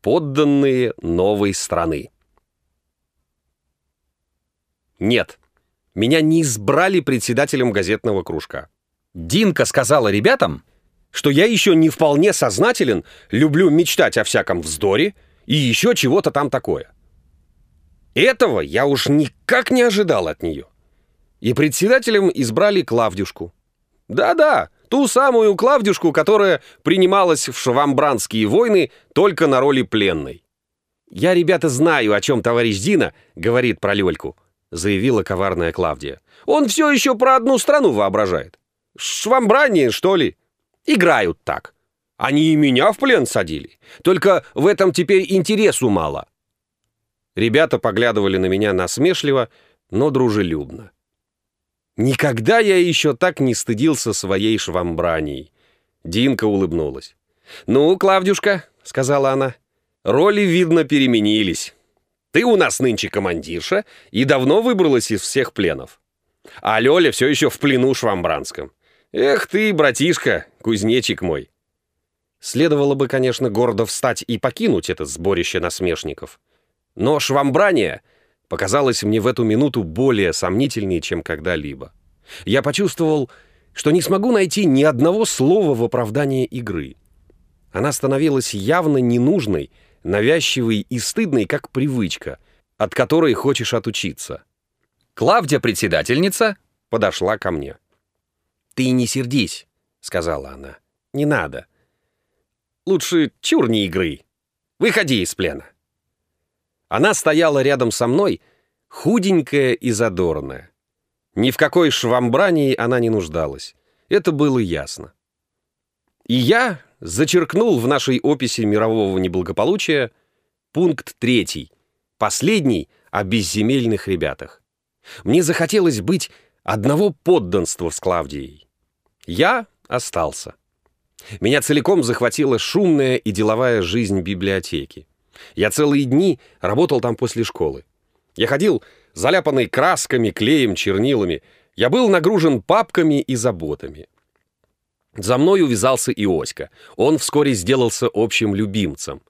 Подданные новой страны. Нет, меня не избрали председателем газетного кружка. Динка сказала ребятам, что я еще не вполне сознателен, люблю мечтать о всяком вздоре и еще чего-то там такое. Этого я уж никак не ожидал от нее. И председателем избрали Клавдюшку. Да-да, ту самую Клавдюшку, которая принималась в швамбранские войны только на роли пленной. «Я, ребята, знаю, о чем товарищ Дина говорит про Лёльку», заявила коварная Клавдия. «Он все еще про одну страну воображает. Швамбране, что ли? Играют так. Они и меня в плен садили. Только в этом теперь интересу мало». Ребята поглядывали на меня насмешливо, но дружелюбно. Никогда я еще так не стыдился своей швамбранией. Динка улыбнулась. «Ну, Клавдюшка», — сказала она, — «роли, видно, переменились. Ты у нас нынче командирша и давно выбралась из всех пленов. А Лёля все еще в плену швамбранском. Эх ты, братишка, кузнечик мой». Следовало бы, конечно, гордо встать и покинуть это сборище насмешников. Но швамбрания показалась мне в эту минуту более сомнительной, чем когда-либо. Я почувствовал, что не смогу найти ни одного слова в оправдание игры. Она становилась явно ненужной, навязчивой и стыдной, как привычка, от которой хочешь отучиться. Клавдия, председательница, подошла ко мне. «Ты не сердись», — сказала она. «Не надо. Лучше чур не игры. Выходи из плена». Она стояла рядом со мной, худенькая и задорная. Ни в какой швамбрании она не нуждалась. Это было ясно. И я зачеркнул в нашей описи мирового неблагополучия пункт третий, последний о безземельных ребятах. Мне захотелось быть одного подданства с Клавдией. Я остался. Меня целиком захватила шумная и деловая жизнь библиотеки. Я целые дни работал там после школы. Я ходил заляпанный красками, клеем, чернилами. Я был нагружен папками и заботами. За мной увязался и Оська. Он вскоре сделался общим любимцем.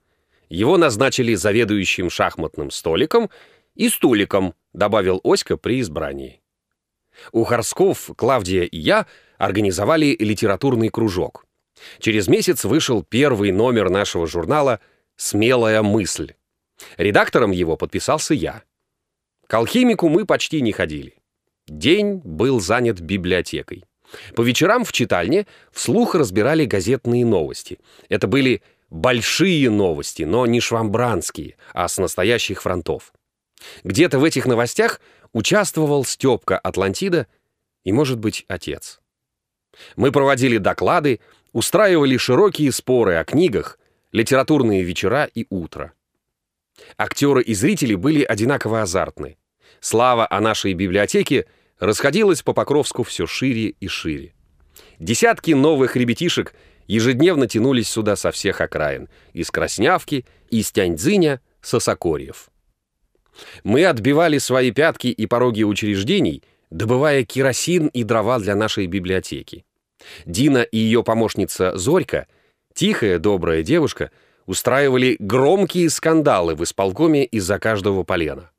Его назначили заведующим шахматным столиком и стуликом, добавил Оська при избрании. У Хорсков, Клавдия и я организовали литературный кружок. Через месяц вышел первый номер нашего журнала «Смелая мысль». Редактором его подписался я. К алхимику мы почти не ходили. День был занят библиотекой. По вечерам в читальне вслух разбирали газетные новости. Это были большие новости, но не швамбранские, а с настоящих фронтов. Где-то в этих новостях участвовал Степка Атлантида и, может быть, отец. Мы проводили доклады, устраивали широкие споры о книгах, литературные вечера и утро. Актеры и зрители были одинаково азартны. Слава о нашей библиотеке расходилась по Покровску все шире и шире. Десятки новых ребятишек ежедневно тянулись сюда со всех окраин, из Краснявки, из Тяньцзиня, со Сокорьев. Мы отбивали свои пятки и пороги учреждений, добывая керосин и дрова для нашей библиотеки. Дина и ее помощница Зорька, тихая, добрая девушка, устраивали громкие скандалы в исполкоме из-за каждого полена.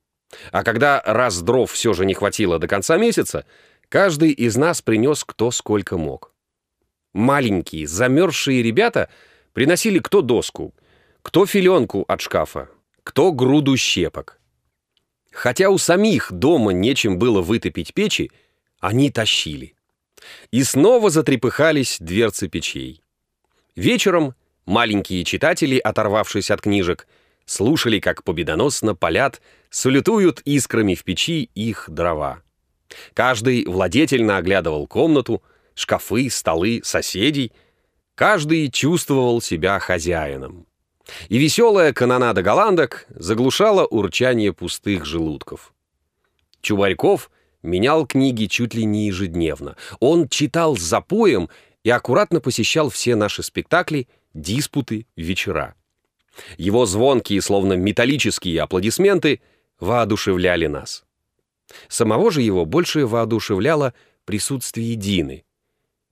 А когда раз дров все же не хватило до конца месяца, каждый из нас принес кто сколько мог. Маленькие, замерзшие ребята приносили кто доску, кто филенку от шкафа, кто груду щепок. Хотя у самих дома нечем было вытопить печи, они тащили. И снова затрепыхались дверцы печей. Вечером Маленькие читатели, оторвавшись от книжек, слушали, как победоносно палят, салютуют искрами в печи их дрова. Каждый владетельно оглядывал комнату, шкафы, столы, соседей. Каждый чувствовал себя хозяином. И веселая канонада голландок заглушала урчание пустых желудков. Чубарьков менял книги чуть ли не ежедневно. Он читал с запоем и аккуратно посещал все наши спектакли — диспуты, вечера. Его звонкие, словно металлические аплодисменты воодушевляли нас. Самого же его больше воодушевляло присутствие Дины.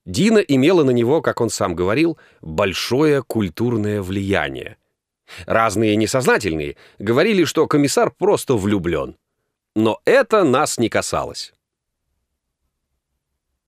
Дина имела на него, как он сам говорил, большое культурное влияние. Разные несознательные говорили, что комиссар просто влюблен. Но это нас не касалось.